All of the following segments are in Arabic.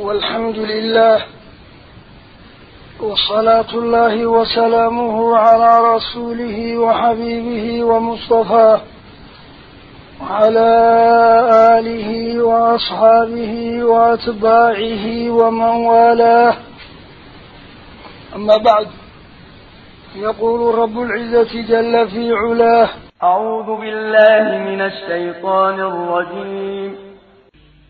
والحمد لله وصلاة الله وسلامه على رسوله وحبيبه ومصطفاه وعلى آله وأصحابه وأتباعه ومن والاه. أما بعد يقول رب العزة جل في علاه أعوذ بالله من الشيطان الرجيم.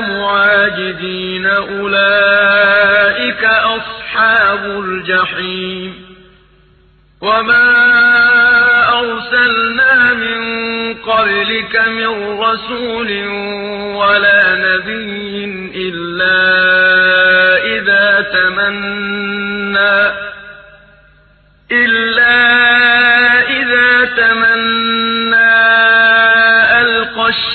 معاجدين أولئك أصحاب الجحيم وما أرسلنا من قبلك من رسول ولا نبي إلا إذا تمنى إلا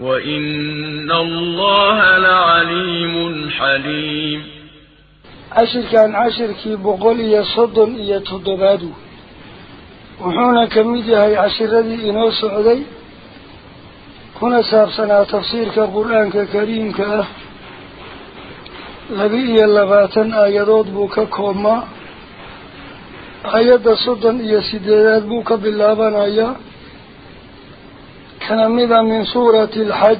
وإن الله لعليم حليم. عشر كان عشر كي بقولي صدن إيا تضبادو وحونا كميدي عشر ذي إنو سعودي. كنا سابسنا تفسير كقرآن كريم كأه. لبي اللباتن آيادود بوكا كوما. آياد صدن إيا سيديات بوكا باللابان آياد كان مذا من سورة الحج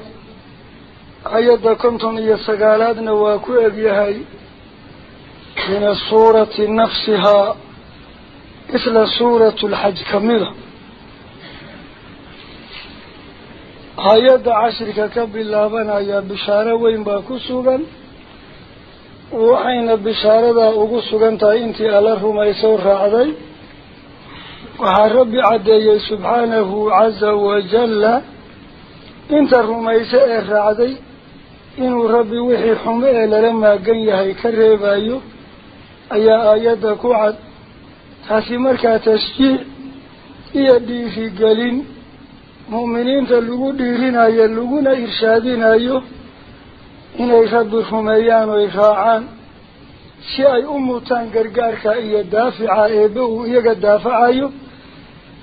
أيضا كنتم يسقالات نواكو أبيهاي من السورة نفسها مثل سورة الحج كمذا أيضا عشرك كب الله بنا يا بشارة وين باكو سوغن وحين بشارة دا أغو سوغن تا انتي ألره ما يسور رعدي inta rumayso ee raacday inuu rabbi wixii xumo ee lala maagan yahay ka reebayo ayaa aayadda ku cad taasi markaa tashjiic iyo dhiirigelin mu'miniinta lagu dhiirinayo laguna irshaadinayo inay rabbi rumeeyaan oy raacaan si ay u mutaan gargaarka iyo daafica eebbe uu iyaga daafacayo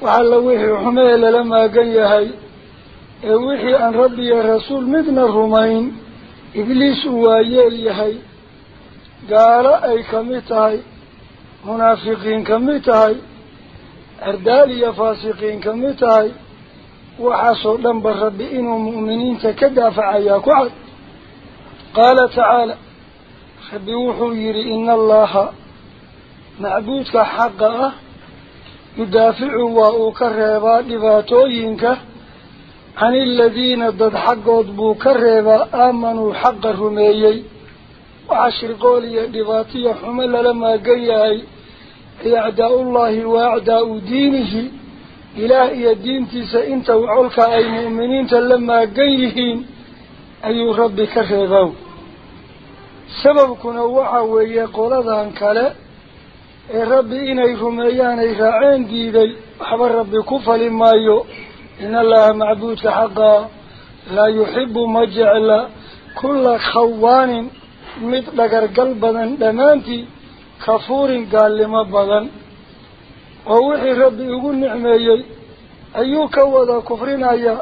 وعلى وحي حميل لما قيها إيه وحي عن ربي يا رسول مثل الرومين إبليس وإيليها قال أي كميتها منافقين كميتها أردالي فاسقين كميتها وحصوا لنب الربئين ومؤمنين تكدف عياك وعد قال تعالى خبيوحوا يري إن الله معبودك حقه يدافع وأكرر دفاتوينك عن الذين ضد حق أضبو كرر آمنوا حق الرميي. وعشر قولي دفاتي حمل لما قيعي أعداء الله وأعداء دينه. إلهي الدين تيسا إنت وعلك أي مؤمنين تلما قيهين. أي ربك كرره سببكنا وعوية قولة ذهن كلا ee rabbi inay rumeeyaan ay raaceen diiday waxba rabbi ku fali maayo. In allaha macbuudka xaqaa laa yuxibu ma jecla. Kulla khawaanin mid dhagargal badan dhammaantii kafuurin gaalnimo badan. Oo wixii rabbi ugu nicmeeyey ayuu ka wada kufrinaya.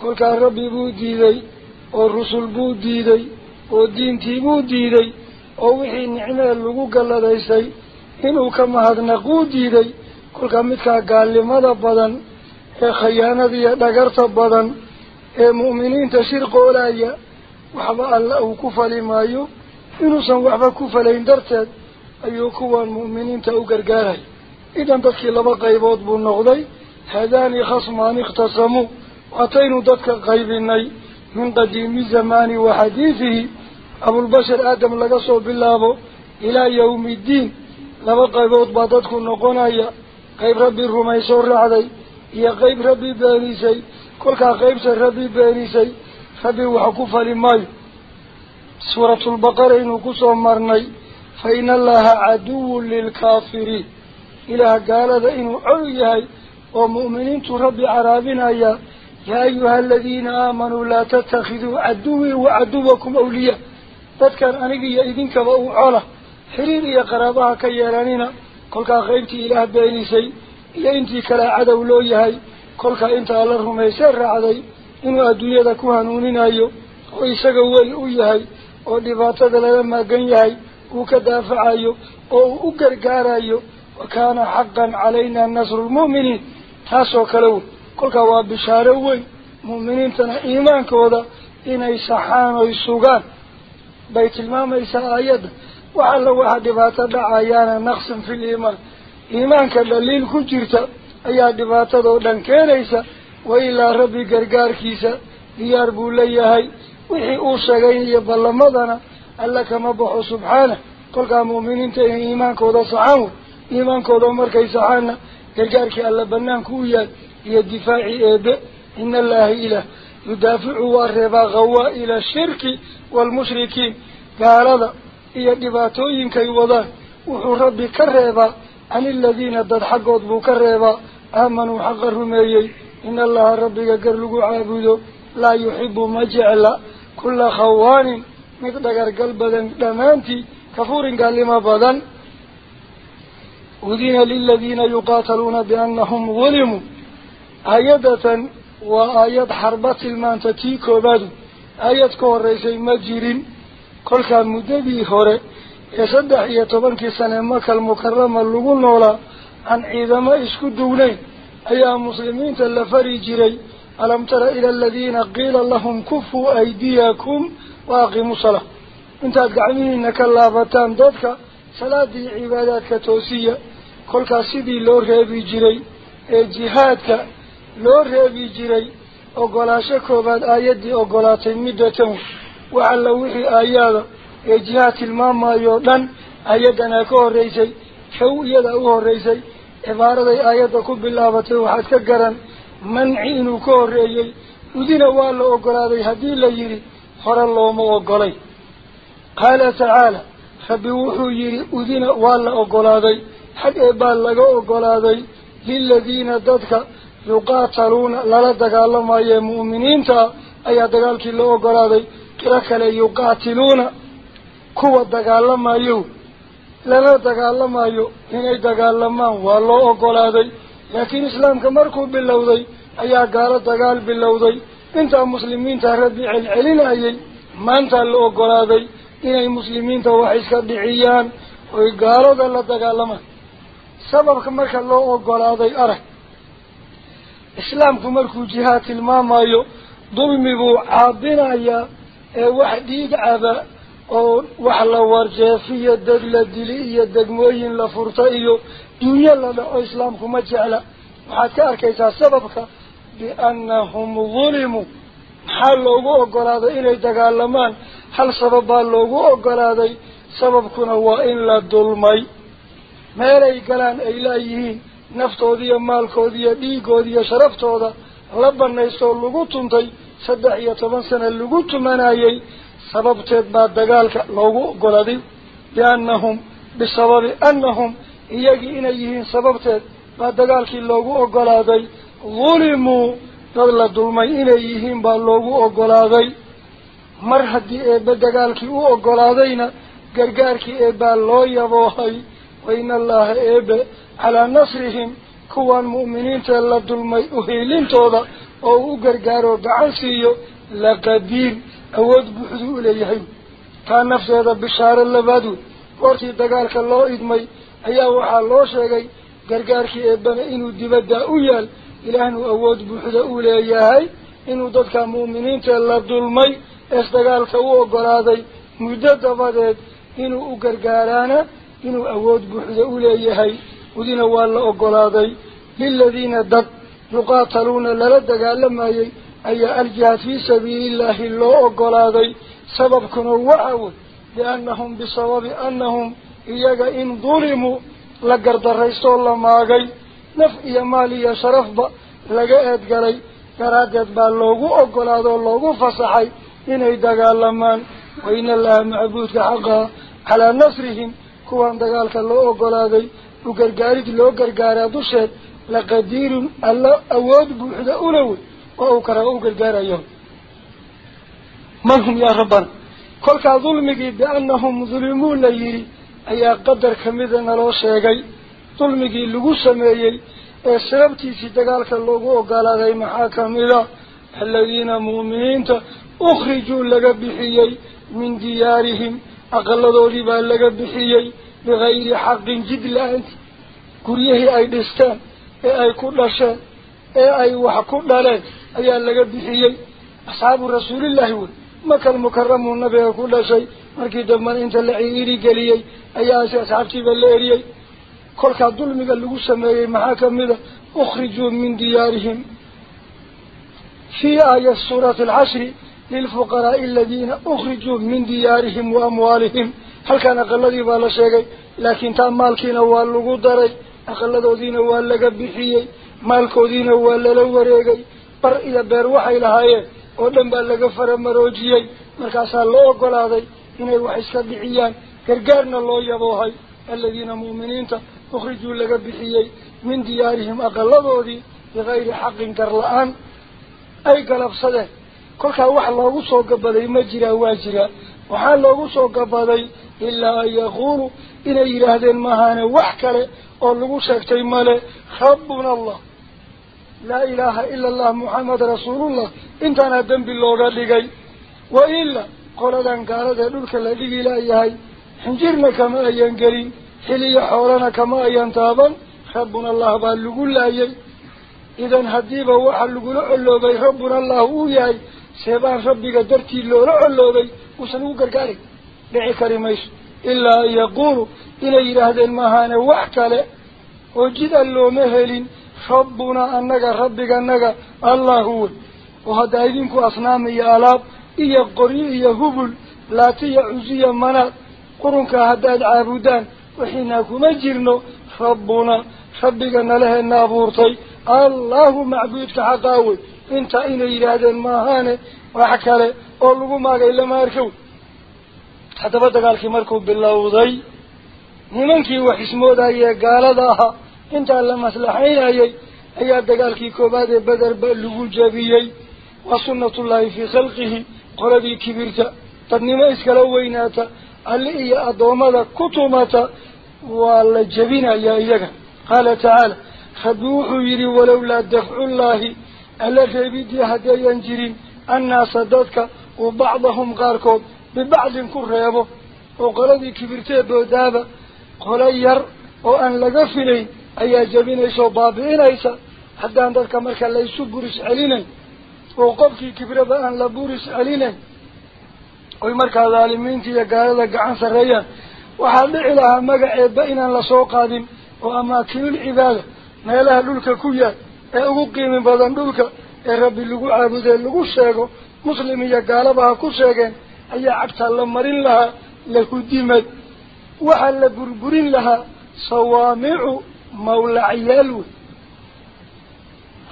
Kolkaa rabbi buu diiday oo rusul buu diiday oo diintii buu diiday oo wixii nicmee lagu galladaysay ka mahadnaquu diiday kolkaa midkaa gaalnimada badan ee khayaanada iyo dhagarta badan ee mu'miniinta shirqoolaya waxba alla uu ku fali maayo inuusan waxba ku falayn darteed ayuu kuwan mu'miniinta u gargaaraya idan dadkii laba qaybood buu noqday haadaani khasmaani ikhtasamuu waataynu dadka qaybinay min qadiimi zamaani wa xadiidihi abulbashar aadam laga soo bilaabo ilaa yawmi iddiin لما قيبوت باتتكو نقونا ايا قيب ربي رميسور لعدي ايا قيب ربي بانيسي كل قيب سر ربي بانيسي ربي وحكوفة لماي سورة البقرة نقص عمرني فإن الله عدو للكافرين. إلى قال ان عويهي ومؤمنين تربي عرابنا يا. يا أيها الذين آمنوا لا تتخذوا عدوه وعدوكم أولياء. تذكر أنك يا إذنك وأعلى xiriir iyo qaraabaha ka yeelanina kolkaa qaybtii ilaah beenisay iyo intii kalea cadow loo yahay kolkaa intaa la rumaysee raacday inuu adduunyada ku hanuuninayo oo isaga weli u yahay oo dhibaatada lala maagan yahay uu ka daafacayo oo uu u gargaarayo wa kaana xaqan calayna nasru lmu'miniin taasoo kale wey kolkaa waa bishaaro weyn mu'miniintana iimaankooda inay saxaan oy sugaan bay tilmaamaysaa aayadda وعلى واحد دفاته دعا يانا نقص في الإيمان. إيمانك دليل كجرت أي دفاته دعن كيريسا. وإلا ربي قرقار كيسا. ليربو ليهي وحي أوسكين يبال مدنا. كما بحو سبحانه. قل كمؤمنين تهي إيمانك وضا صحانه إيمانك وضا مركي صحانه قرقارك ألا بنان كويا. هي الدفاعي إن الله إله. يدافع وارهبا غوا إلى الشرك والمشركين. قال هذا. Iyo dhibaatooyinkay wadaan wuxuu rabbi ka reebaa can iladiina dad xaggood buu ka reebaa aamanuu xaqa rumeeyey in allaha rabbiga gar lagu caabudo laa yuxibu ma jecla kulla khawaanin mid dhagargal badan dhammaantii kafuurin gaalimo badan udina liladiina yuqaataluuna biannahum dulimuu aayadatan waa aayad xarba tilmaanta tii koobaadu aayad ka horeysay ma jirin saddex iyo tobankii sane makal mukarama lagu noolaa aan ciidamo isku dugnayn ayaa muslimiinta la fari jiray alam tara ila aladiina qiila lahum kufuu aydiyakum wa aqiimuu salaa intaad gacmihiina ka laabataan dadka salaadii cibaadaadka toosiya kolkaas sidii loo reebi jiray ee jihaadka loo reebi jiray ogolaasho koobaad aayaddii ogolaatay middatan wax jihaad tilmaamayoo dhan aayaddanaa ka horreysay kow iyadaa u horreysay cibaaraday aayadda ku bilaabatay waxaad ka garan manci inuu ka horreeyey udina waa la ogolaaday haddii la yidhi hore looma ogolay qaala tacaala rabbi wuxuu yidhi udina waa la ogolaaday xag eebbaa laga ogolaaday liladiina dadka yuqaataluuna lala dagaalamayo mu'miniinta ayaa dagaalkii loo ogolaaday qiro kale yuqaatiluuna kuwa dagaalamayo lala dagaalamayo inay dagaalamaan waa loo ogolaaday laakiin islaamka markuu bilowday ayaa gaalo dagaal bilowday intaa muslimiinta rabbi celcelinayay maantaa la ogolaaday inay muslimiinta wax iska dhiciyaan oy gaalada la dagaalamaan sababka marka loo ogolaaday arag islaamku markuu jihaad tilmaamayo dulmi buu caabinayaa dili iyo degmooyin la furta iyo dunyo la dhaco islaamku ma jecla waxaad ka arkaysaa sababka biannahum dulimuu maxaa loogu ogolaaday inay dagaalamaan hal sabab baa loogu ogolaaday sababkuna waa in la dulmay meelay galaan ay laayihiin naftooda iyo maalkooda iyo dhiigooda iyo sharaftooda la banaystoo lagu tuntay صدح يتبان سنة لقوت منايي سبب تدبا دقالك لوغو قلدي لأنهم بسبب أنهم إيجي إنيهين سبب تدبا دقالك لوغو قلدي ظلموا قبل الظلمي إنيهين باللوغو قلدي مرحدي إيبا دقالك أو قلدينا قرقارك إيبا لو يبوهي وإن الله إيبا على نصرهم كوان مؤمنين تلا الظلمي أهيلين توضا أو أقرقارو بعسيو لقدير أود بحذو إليهم كان نفس هذا بشار اللبادو ورتي دقالك الله إدمي أيها وحا الله شاقي قرقارك إبنا إنو دبدا أويال إلهنو أود بحذو إليهي إنو ضدك مؤمنين تلا ظلمي إسدقالك وقرادي مدد بدد إنو أقرقارانا إنو أود بحذو إليهي ودين والله أقرادي للذين يقاتلون لردك لما أي الجهاد في سبيل الله الله أقلاضي سبب كانوا وعوا لأنهم بسبب أنهم إياك إن ظلموا لقرد الرئيس الله ماغي نفئي مالي شرف با لقى أدقلي كرادت باللوغو أقلاضي اللوغو فصحي. إن إيداك اللمان وإن الله معبودك حقا على نصرهم. كوان دقالك الله أقلاضي وقرقارك لو قرقارا دوشت لقدير الله أود بوحدة أولوي وأوكرا أوكر قاريهم من هم يا ربنا كل ظلمك بأنهم ظلمون ليري أي قدر كمذا لو شيغي ظلمك لغو سميي سببتي في دقالك اللغو وقال هذا محاكم إلى الذين مؤمنين أخرجوا لك بحيي من ديارهم. أقلدوا لبا لك بحيي بغير حق جد لأنت. كريه أي دستان. أي كل شيء ayaa laga bixiyey asxaabu rasuulillaahi wey maka almukaramu nabiga ku dhashay markii dambana inta la ciiri geliyey ayaasi asxaabtiiba la eriyey kolkaa dulmiga lagu sameeyey maxaa kamid a ukhrijuu min diyaarihim fii aaya suurati alcashri lilfuqaraai aladiina ukhrijuu min diyaarihim wa amwaalihim halkan aqaladii baa la sheegay laakiin taa maalkiina waa lagu daray waa lala wareegay bar iyo beer waxay lahaayeen oo dhan baa laga faramaroojiyey markaasaa loo ogolaaday inay wax iska bixiyaan gargaarna loo yaboohay aladiina mu'miniinta ukhrijuu laga bixiyey min diyaarihim aqaladoodii bikayri xaqin gar la-aan ay galabsadeen kolkaa wax loogu soo gabaday ma jiraa waa jiraa waxaa loogu soo gabaday yaquulu inay yidhaahdeen maahaane wax kale oo lagu sheegtay male rabbuna allah لا إله إلا الله محمد رسول الله. إنت أنا دنب اللوغة لغي وإلا قول أن قال ذلك الذي لا يهي حنجرنا كما ينقلي حلي حولنا كما ينتابا ربنا الله باللغو لا يهي إذن هديبا وحلقوا لعلو بي. ربنا الله ويهي سيبان ربك درتي دعي كريميس إلا أن يقولوا إلى إله المهانة وحكالي وجد اللو مهلين ربنا أنك ربك أنك الله هو. وهذا إذنك أصنام يا ألاب إيا قري إيا هبل لا تيعزي منا. قرنك هداد عابدان وحيناك مجرنو ربنا ربك نله النابورتي الله معبودك حقاوي إنت إن إرادة الماهانة وحكالي أولو ما قيل ما بدك حدب دقالك مركب باللوضي نمنك وحسمود أي قال ذاها انت على مسلحين أي أي دقالك كوباد بدر بلغ جبيي وصنة الله في خلقه قربي كبيرت تنميس كلوينات اللي هي أضوما كتومة والجبين أي أيها قال تعالى خدوح يري ولولا دفع الله ألا غيبي دي هدى ينجرين الناس دادك وبعضهم غاركوب boodaaba qolo yar oo aan laga filayn ayaa jebinaysa oo baabi'inaysa haddaan dadka marka laysu buris celinayn oo qofkii kibraba aan la buris celinayn oy markaa dhaalimiinta iyo gaalada gacan sarreeyaan waxaa dhici lahaa magaceedba inaan lasoo qaadin oo amaakinul cibaada meelaha dhulka ku yaal ee ugu qiimi badan dhulka ee rabbi lagu caabudee lagu sheego muslim iyo gaalaba ha ku sheegeen waxaa la burburin lahaa sawaamicu mawlacyaal wey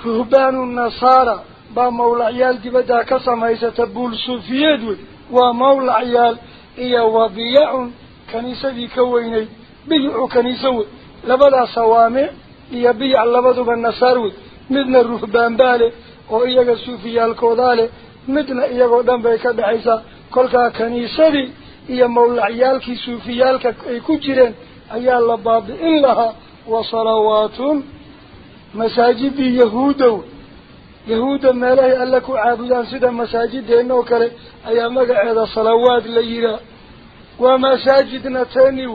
ruhbaanu nasaara baa mawlacyaal dibaddaa ka samaysata buulsuufiyeed wey waa mawlacyaal iyo wabiyacun kaniisadii ka weyneyd biyicu kaniiso wey labadaa sawaamic iyo biyac labaduba nasaar wey midna ruhbaan baa leh oo iyaga suufiyaalkoodaa leh midna iyagoo dhan bay ka dhexaysaa كل كاني سري يا مولع يالك سوفيالك كوجرين أي الله بعض إلاها وصلوات مساجد يهود يهود ما لا يألك عبدا سدا مساجد إنه كر أي ما جعل صلوات ليلا ومساجدنا تاني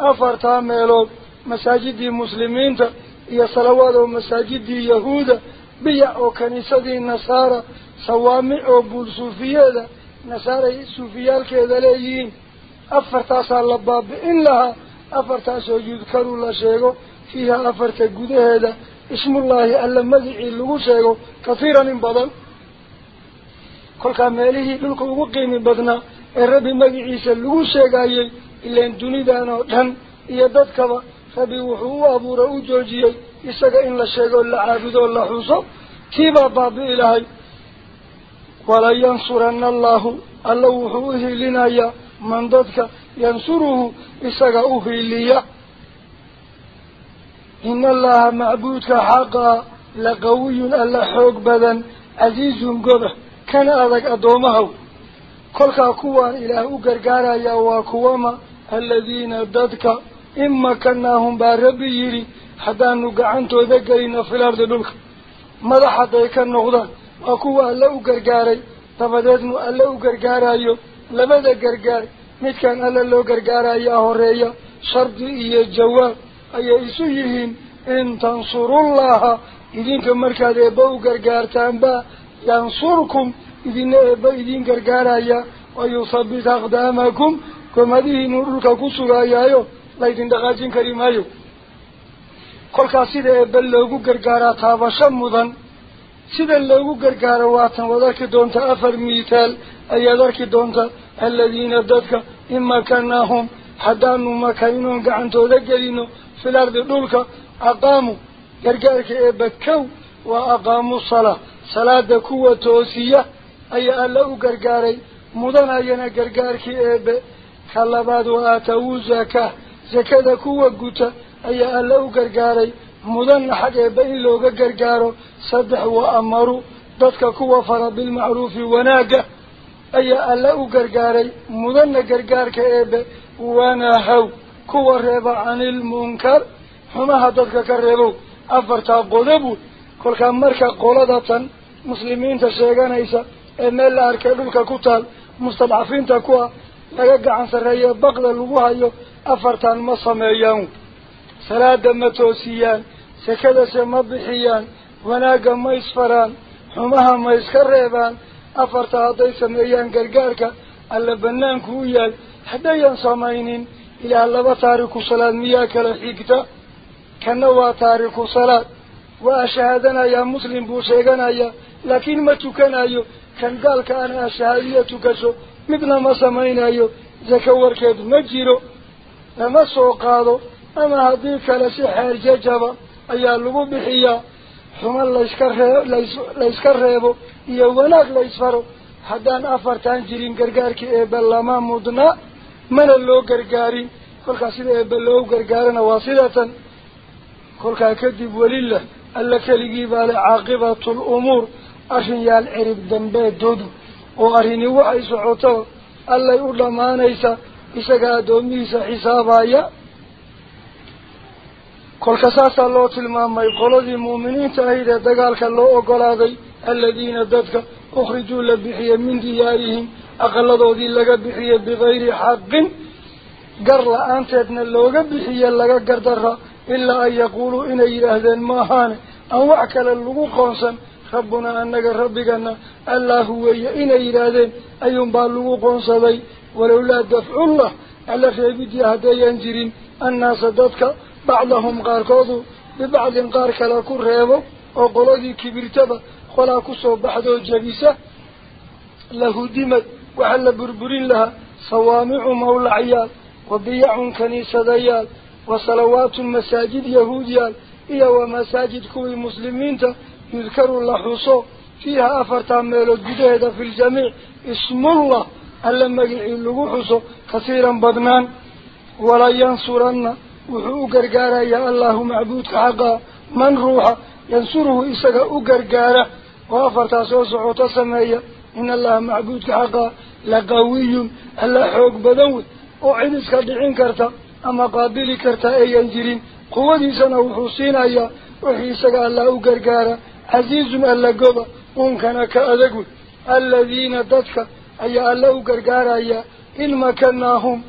أفرت عملوا مساجد المسلمين يا صلوات ومساجد يهود بيا كنيسة النصارى صوامع أو suufiyaalkeeda leeyihiin afartaasaa la baabi'in lahaa afartaasoo yudkaru la sheego fiiha afarta gudaheeda ismullaahi alla magicii lagu sheego kathiiran in badan kolkaa meelihii dhulka ugu qiimi badnaa ee rabbi magiciisa lagu sheegayey ilaan dunidan oo dhan iyo dadkaba rabbi wuxuu u abuura u joojiyey isaga in la sheego la caabudo la xuso tiibaa baabi'i lahay walayansuranna allahu alla wuxuu u hiilinayaa man dadka yansuruhu isaga u hiiliya ina allaha macbuudka xaqaa laqawiyun alla xoog badan casiizun goba kana adag addoomahaw kolkaa kuwaan ilaah u gargaarayaa waa kuwama aladiina dadka in makanaahum baa rabbi yidhi haddaanu gacantooda gelino fil ardi dhulka u gargaaray dabadeednu alle u gargaarayo labada gargaar midkaan alle loo gargaarayaa horeeya shardi iyo jawaab ayay isu yihiin in tansurullaha idinka markaad eebba u gargaartaanba yansurkum idina eebba idin gargaaraya wayuthabbit aqdaamakum gomadihiinuu dhulka ku sugayaayo laydin dhaqaajin kari maayo kolkaas sida eebba loogu gargaaraa taabasho mudan sida loogu gargaaro waatan waad arki doontaa afar miitaal ayaad arki doontaa aladiina dadka in makanaahum haddaanu makaynoon gacantooda gelino fil ardi dhulka aqaamuu gargaarka eebba kow waa aqaamu salaa salaada kuwa toosiya ayaa alla u gargaaray mudanayana gargaarkii eebbe ka labaad wa aatawu zakaa zakada kuwa guta ayaa alla u gargaaray مدن حاجة بين لوجا جرجارو صدح وأمرو دتك كوفر بالمعروف وناجة أي ألا وجرجاري مدن جرجار كأب وناهو. كوفر عن المنكر هما هدتك كربو أفرت قلبو. كل كمرك قلادتا مسلمين تشجعنا إسا أمال أركلوك كتال مستضعفين تكوا. لجع عن سرية بغل الوهيو أفرت المصمي يوم سلا sekadase ma bixiyaan wanaagga ma isfaraan xumaha ma iska reebaan afarta hadday sameeyaan gargaarka alla banaanku u yaal haddayan samaynin ilaah laba taariku salaad miyaa kala xigta kana waa taariku salaad waa shahaadanayaa muslim buu sheeganayaa laakiin ma tukanayo kan gaalka ana ashahaadiya tukasho midna ma samaynayo zako warkeed ma jiro lama soo qaado ama haddii kale si xeer jajaba ayaa lagu bixiyaa xuma layska ree layska reebo iyo wanaag laysfaro haddaan afartaan jirin gargaarkii eebbe lama mudna mana loo gargaarin kolkaa sida eebbe loogu gargaarana waa sidatan kolkaa kadib welilah alla keligii baa le caaqibatul umuur arrin yaal cirib dambeedoodu oo arrini waxay socoto allay u dhammaanaysa isaga addoomihiisa xisaabaya كل كساس الله تلمام يقولون المؤمنين تأهيد دقالك الله أقلاضي الذين ددك أخرجوا لبحية من ديارهم أقلضوا ذي لك بحية بغير حق قرل أنت أدنى اللوغة بحية لك قردرها إلا أن يقولوا إن يرهدن ماهان أو أكل اللغو خونسا ربنا أنك ربكنا ألا هو إن يرهدن أيهم باللغو خونسا ولولا دفع الله ألا في خيبت يهدى ينجرين الناس ددك بعضهم قاركوضوا ببعض قارك لا كرهبوا وقلودي كبرتبا خلا كسوا بحضوا جبيسة له دمت وحل بربرين لها صوامع مولا عيال وبيع كنيسة ديال وصلوات مساجد يهوديال إيا ومساجد كوي مسلمين يذكر الله حصو فيها أفرتا ميلو الجديدة في الجميع اسم الله ألم يعلقوا حصو كثيرا بدنان ولا ينصرنا وحو قال يا الله معبود حقا من روحه ينصره إسقى أقر قال وافر تاسوس عطا سمايا إن الله معبود حقا لقوي ألا حوك بدوي وعن اسكاد عين كرتا أما قابل كرتا أي انجرين قوة ديسان وحسين أيا وحيسك الله أقر قال عزيز الله قضى ممكن كأذقوا الذين دتك أي ألا أقر قال إن مكناهم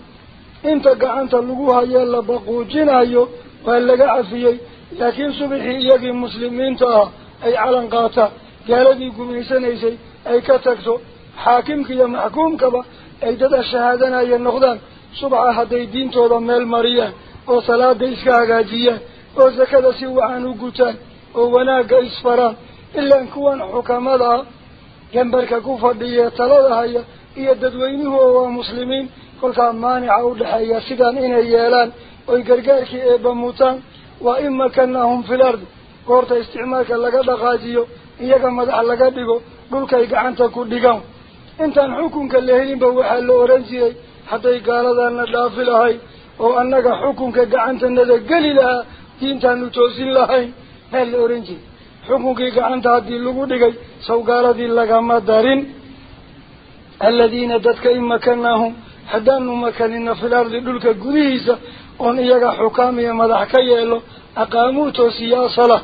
inta gacanta lagu hayee la baquujinayo waa laga cafiyey laakiin subaxii iyagii muslimiinta ah ay calan qaataan gaaladii gumaysanaysay ay ka tagto xaakimka iyo maxkuumkaba ay dad ashahaadanaya noqdaan subaxa hadday diintooda meel mariyaan oo salaada iska hagaajiyaan oo sakada si wacan u gutaan oo wanaagga isfaraan ilaan kuwan xukamada ah gambarka ku fadhiya talada haya iyo dadweynuhu oo waa muslimiin inay yeelaan oy gargaarkii eebba mutaan waa in makanahum fil ardi goorta isticmaalka laga dhaqaajiyo iyaga madax laga dhigo dhulkay gacanta ku dhigaan intaan xukunka la helinba waxaa la oran jiray hadday gaaladana dhaafi lahayn oo annaga xukunka gacantanada geli lahaa diintaanu toosin lahayn maa la oran jiray xukunkii gacanta haddii lagu dhigay saw gaaladii lagama darin aladiina dadka in makanaahum هدانو مكانين في الأرض للك قريسة وان حكام يا مدح كيالو أقاموتو سياسة له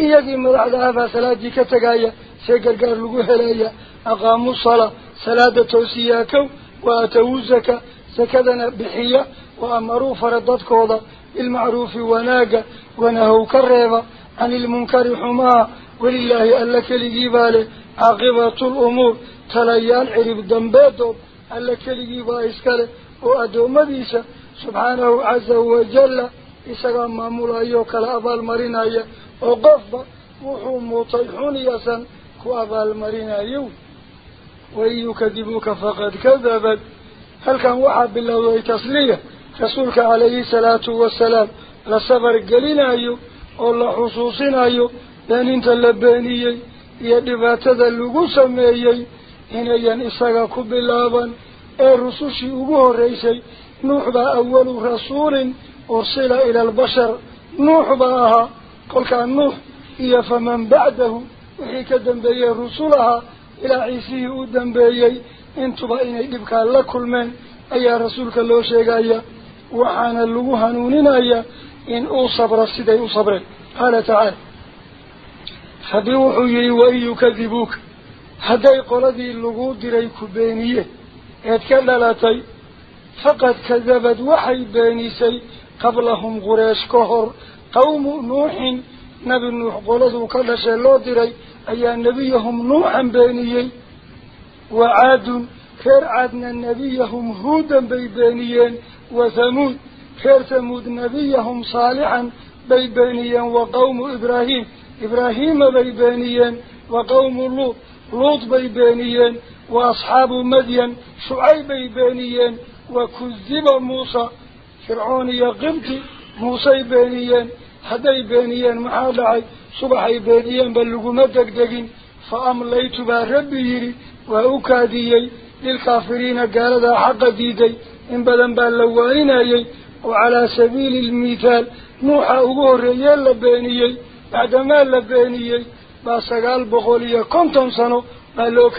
إياغي مرعدا هفا سلاة ديكا تقايا سيقر قار لغو هلايا أقامو صلاة سلاة توسياكو وأتوزك سكدنا بحية وأمروا فردد كوضا. المعروف وناقة ونهو كريبا عن المنكر حما ولله ألك لجيبالي عقبة الأمور تليان عرب دنبادو. ألا كليجي وايسكال إسكاله وأدو ديسا سبحانه عز وجل إسقام مولايو كلا أبال المرينة أو قفبا وحو مطيحون ياسا كو المرينة يو. وإن يكذبوك فقد كذبت. هل كان وحا بالله تسلية؟ رسولك عليه الصلاة والسلام. لصبر قليناييو أو لحصوصنايو لأن انت اللبانيي يدبات ذا اللقوصة مايييي إن أيان إساقا كب اللابا أي رسوشي أبوه نوح با أول رسول أرسل إلى البشر نوح باها قل كان نوح إيا فمن بعده وحيك دنبي رسولها إلى عيسيه دنبي إنتو باين إبكا لكل من أي رسولك اللو شيقايا وحان اللوهنونين أي إن أصبر السيدي أصبر قال تعالى فبوحي وإن يكذبوك حتى قلدي اللغود لي كبينية اتكال للاتي فقد كذبت وحي بانيسي قبلهم غريش كهر قوم نوح نبي نوح قلده كلش اللغود لي أي نبيهم نوح بانيي وعاد فرعدنا نبيهم هودا بيبانيين وثمود خير ثمود نبيهم صالحا بيبانيا وقوم إبراهيم إبراهيم بيبانيا وقوم لوط لوط بي وأصحاب مدين شعيب بي وكذب موسى. فرعوني قمت موسى بي بينيين حدي بينيين معادعي صبحي بينيين بل لقمتك دقين فأمليت با ربي وأكاديي للكافرين قال ذا حق ديدي إن بدن باللوانين أيي وعلى سبيل المثال نوحى أغور ريال بعد ما لبينيي باسقال بغولية كنتم سنو ما لوك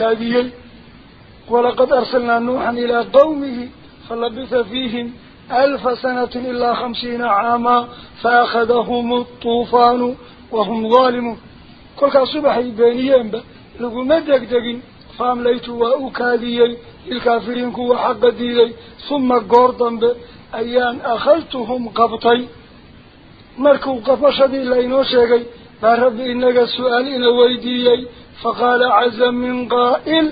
ولقد أرسلنا نوحا إلى قومه فلبث فيهم ألف سنة إلا خمسين عاما فأخذهم الطوفان وهم ظالمون. كل صبح بانيين با. لقو مدك دقين فام ليتوا أكاذيي الكافرين كوا حق ديلي. ثم قرضا با. أيان أخلتهم قبطي. مركوا قفشدي لينوشيقي بارب إنك سؤالين ويديي. فقال عزم من قائل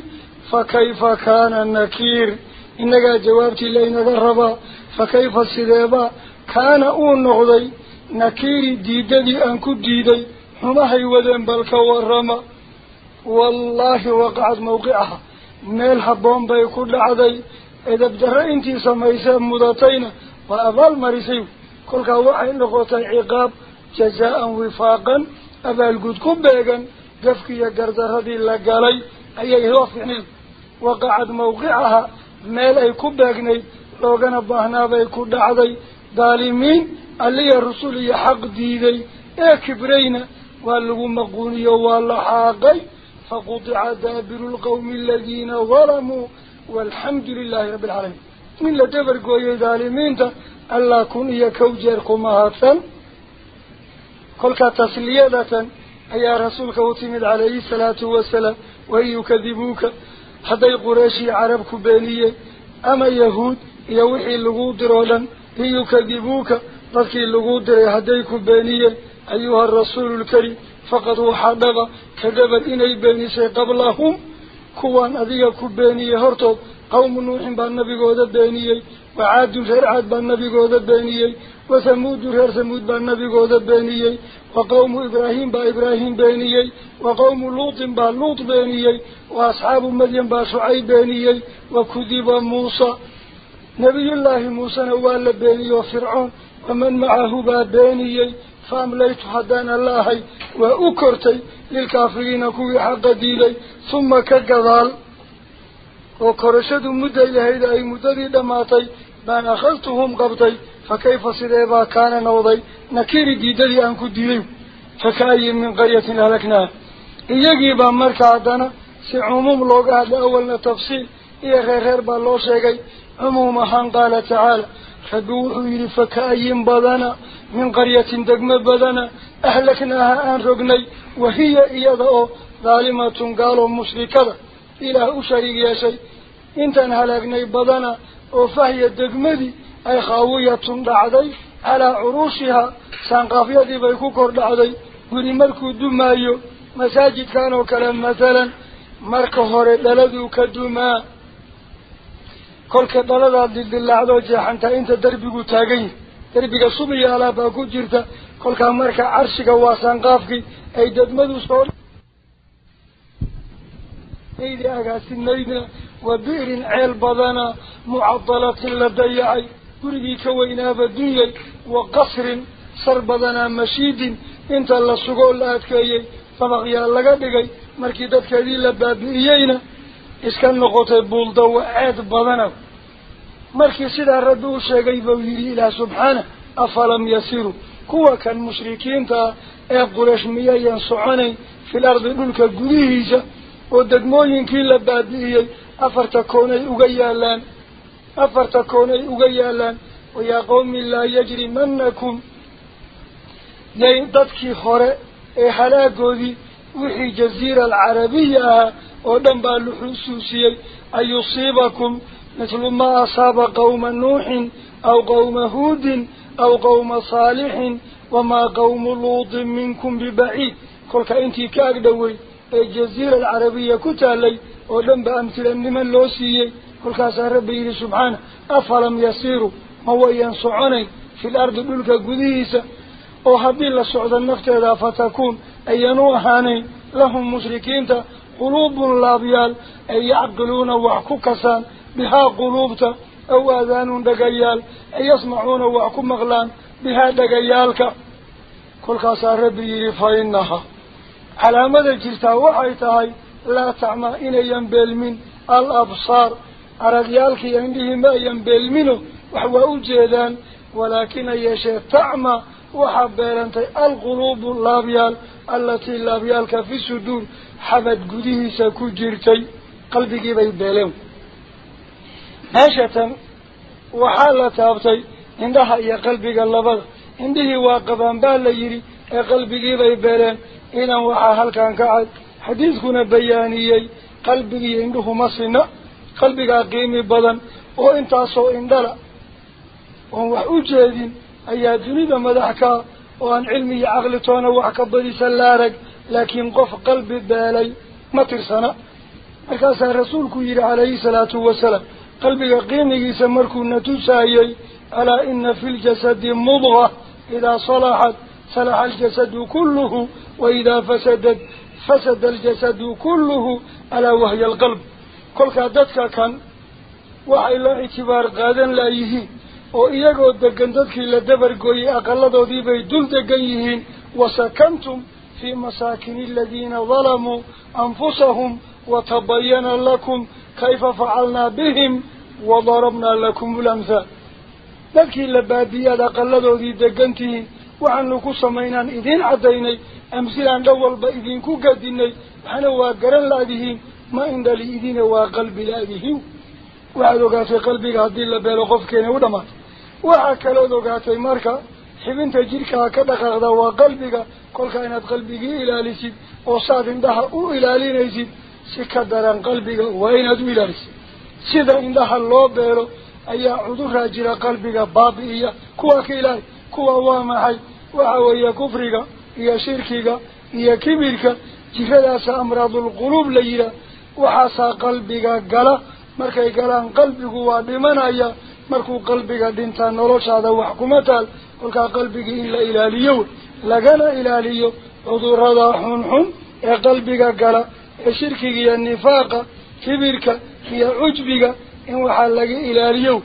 فكيف كان النكير? إنك جوابت إلي نغربا فكيف السذيبا كان أون نغضي. نكيري ديددي أنكو ديدي هما هي وذن بلك ورما والله وقعت موقعها. ميل حبون بيكو لعضي إذا بدر إنتي سميسا مدتين وأظل مريسي. كلها وعين لغوتي عقاب. Galay ayay loo ficnay waqacad mawqicaha meel ay ku beegnayd loogana baahnaabay ku dhacday daalimiin alliya rusul iyo xaq diiday ee kibrayna waa lagu maquuniyo waa la xaaqay faqudica daabiru lqawmi aladiina dalamuu walxamdu lilaahi rabbi alcaalamiin min la dabargooyay daalimiinta allah kun iyo kow jeer ku mahadsan قل كتسلية أي رسولك وتمد عليه الصلاة والسلام وهي يكذبوك حتى قريشي عرب كبالية أما يهود يوحي اللغود رولا هي يكذبوك ذلك اللغود رأي حتى كبالية أيها الرسول الكريم فقد وحدغ كذبا إني بانيسي قبلهم كوان أذيك كبالية هرتب قوم نوح بان نبي بانيه وعاد شرعات بان نبي قوذة بانيي وسمود شر سمود بان نبي قوذة بانيي وقوم إبراهيم با إبراهيم بانيي وقوم لوط با لوط بانيي وأصحاب مريم با شعيب بانيي وكذب موسى. نبي الله موسى نوال بانيي وفرعون ومن معه با بانيي فأمليت حدان الله وأكرتي للكافرين كوي حق ديلي ثم كقضال sidee baa kaana noqday nakiri diidadii aan ku diiday fakaayin min qaryatin ahlaknaha iyagiibaa marka haddana si cumuum looga hadlay awalna tafsiil iyo reer reer baa loo sheegay cumuum ahaan qaala tacaala rabbi wuxuu yidhi fakaayin badana min qaryatin degmo badana ahlaknaaha aan rognay wahiya iyada oo daalimatun gaaloo mushrikada إله أشريك يا شيء إنت أنهلقني بضنا وفهي الدقمدي أي خاوية تنضعدي على عروشها سانقافية بيكوكور دعدي قولي ملكو دمائيو. مساجد كانوا كلام مثلا. مركهور دلدو كدماء. كل كدلد عدد الله عدو جيحانتا إنت دربيكو تاقين. دربيكو سبيا لابا كجيرتا كل كان مركا عرشيكا واسانقافي أي دقمدو سوري. قيل أغاس النبينا وبير عالبضانا معضلة لديعي قردي كوين أبدوية وقصر صربضانا مشيد. إنت الله سقول لأتكي فبغي الله قدقي مركدتك ذي لبابئيين إسكان نقطة بولدو عاد بضانا. مركسي دار ردوشة قيب ويري إلى سبحانه. أفلم يسيرو كوا كان مشركين تا اي قرش مياين سعاني في الأرض. نلك قديه إيجا ودقمويين كي لبابيهي أفرت كوني أغيا لأن أفرت كوني أغيا ويا قوم لا يجري منكم لين ضدكي خوري إيها لا وحي جزيرة العربية ودم لحسوسي أن يصيبكم مثل ما أصاب قوم نوح أو قوم هود أو قوم صالح وما قوم لوط منكم ببعيد قولك أنتي كاردوي أو كأقدوي الجزيرة العربية كتالي ولم بأمثلة لمن لوسيي كل كاسا ربي سبحانه أفلم يسيروا مويا صعني في الأرض دلك قديسة وهذه السعودة النفط إذا فتكون أي نوحاني لهم مشركين قلوب لابيال أي يعقلون وحكو كسان بها قلوبتا أو آذان دقيال أي يسمعون وعكم مغلان بها دقيالك كل على مدى جلتا وحيتهاي لا تعمى إن ينبال من الأبصار أراديالك ينبه ما ينبال منه وحوى أجيدان ولكن يشي تعمى وحبالنت القلوب اللابيال التي اللابيالك في السدور حبت قديه سكو جيرتي قلبك بيبالهم indhaha iyo qalbiga labada. Indhihii waa qabaan baa la yidhi ee qalbigiibay beleen إنه وحال كان قاعد حديث كنا بيانيي. قلبي عنده مصنع قلبي قيمي بدن. أو إنت أصو إندرا. وهو أجهد أي دنيا مدحكا. وأن علمي عقل عقلتون وعكبري سلارك. لكن قف قلبي بالي. ما ترسنا. أكاس الرسول كير عليه الصلاة والسلام. قلبي قيمي سمركو نتوسايي. ألا إن في الجسد مضغة. إذا صلحت صلح الجسد كله. وإذا فسدت فسد الجسد كله ألا وهي القلب. كل كادتك كان وحي الله اعتبار قادا لا يهين وإياقوا دقن ددك إلا دبر قوي أقلدوا دي بي دل دقن وسكنتم في مساكن الذين ظلموا أنفسهم وتبين لكم كيف فعلنا بهم وضربنا لكم الأمثال. دقنته وعنو كسمينا إذين عديني أمثلا دول بإذين كقديني وحنا واقران لأذهين ما إن لي إذين وقلب لأذهين وعدو قاتي قلبي قادين لبالو قفكين ودمات قاتي ka dhaqaaqda waa qalbiga kolkaa inaad qalbigii ilaalisid oo saad indhaha u ilaalinaysid si ka daran qalbiga waa inaad u ilaalisid sida indhaha loo beelo ayaa cuduraa jira qalbiga baabi'iya kuwa ka ilaali waa maxay waxa weeye kufriga iyo shirkiga iyo kibirka jiradaasa amraadulquluub la yihaah waxaasaa qalbiga gala markay galaan qalbigu waa dhimanaya markuu qalbiga dhintaa noloshaada wax kuma taal kolkaa qalbigii in la ilaaliyo wey lagana ilaaliyo cudurada xunxun ee qalbiga gala ee shirkiga iyo nifaaqa kibirka iyo cujbiga in waxaa laga ilaaliyo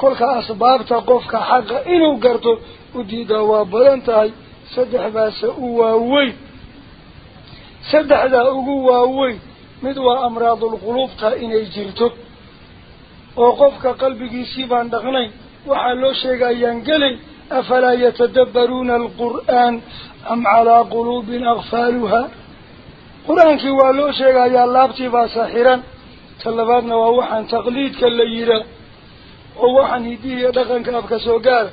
kolka asbaabta qofka xaqa inuu garto ugu waaweyn mid waa amraadulquluubta inay jirto oo qofka qalbigiisii baan dhaqnayn waxaa loo sheegayaan gelay afalaa yatadabbaruuna alqur'aan am calaa quluubin akfaaluha qur-aankii waa loo sheegayaa laabtii baa saxiran ta labaadna waa waxaan taqliidka la yihaa oo waxaan hidihi iyo dhaqanka afka soo gaara